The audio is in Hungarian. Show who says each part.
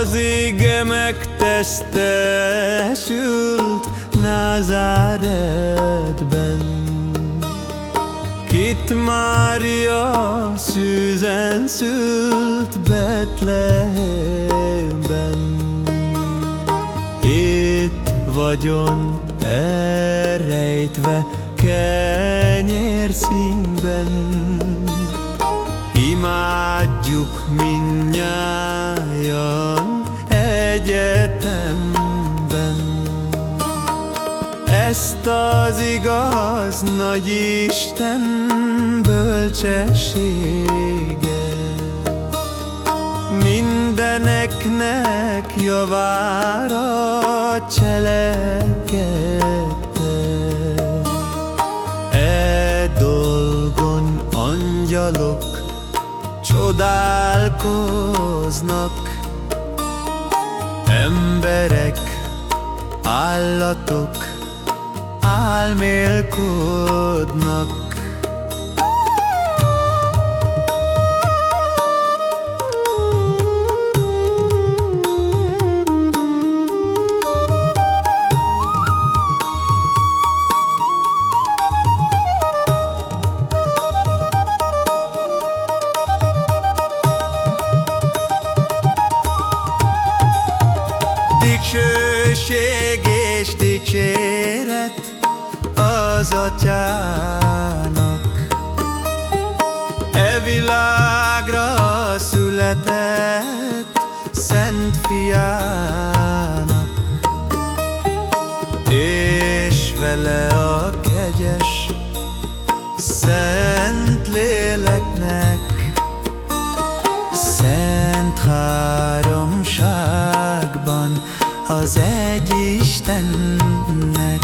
Speaker 1: Az ége megtestesült Názáretben. Kit Mária szűzen szült Betlehemben. Itt vagyon elrejtve kenyérszínben Imádjuk minnyájan Ezt az igaz nagy Isten bölcsessége. Mindeneknek javára cselekedte E dolgon angyalok csodálkoznak. Emberek, állatok álmélkodnak Dicsőség és dicséret az atyának E világra született szent fiának. És vele a kegyes szent léleknek Szent háromságban az egy Istennek